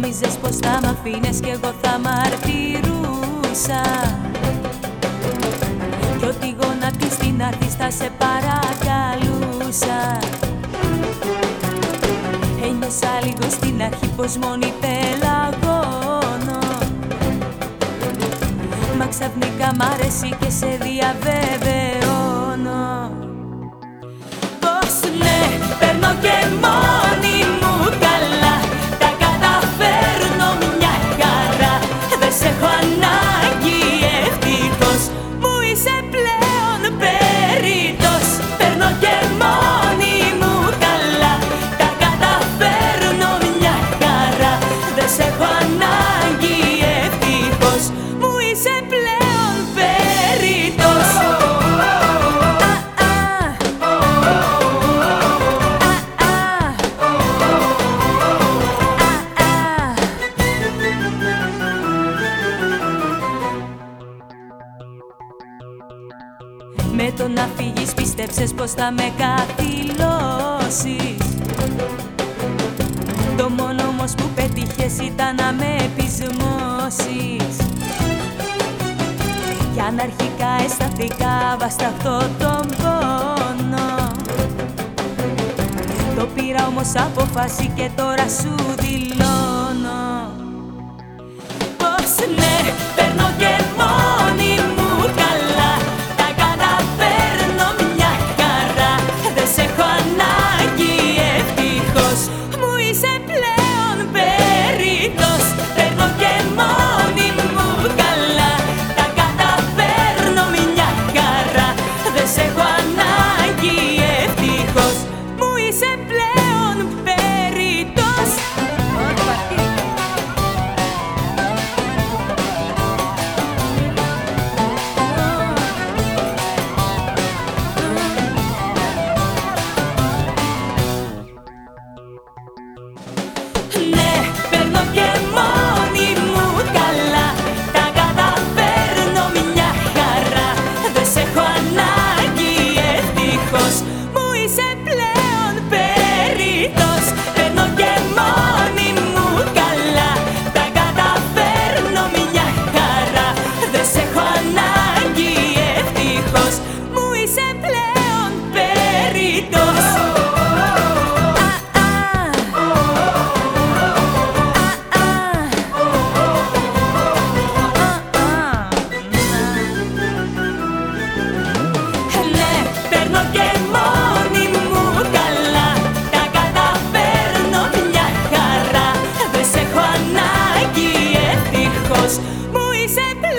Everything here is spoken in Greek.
πως θα μ' αφήνες κι εγώ θα μαρτυρούσα Κι ότι γονατί στην αρχή θα σε παρακαλούσα. Ένιωσα λίγο στην αρχή πως μόνη πελαγώνω. Μα ξαφνικά μ' αρέσει και σε διαβεβαιώνω Με το να φύγεις πίστεψες πως θα με καθυλώσεις. Το μόνο όμως που πετύχες ήταν να με επισμώσεις. Κι αναρχικά αισθανθήκα βασταχτό τον πόνο. Το πήρα όμως αποφάση και τώρα σου δηλώνω. Πως ναι, said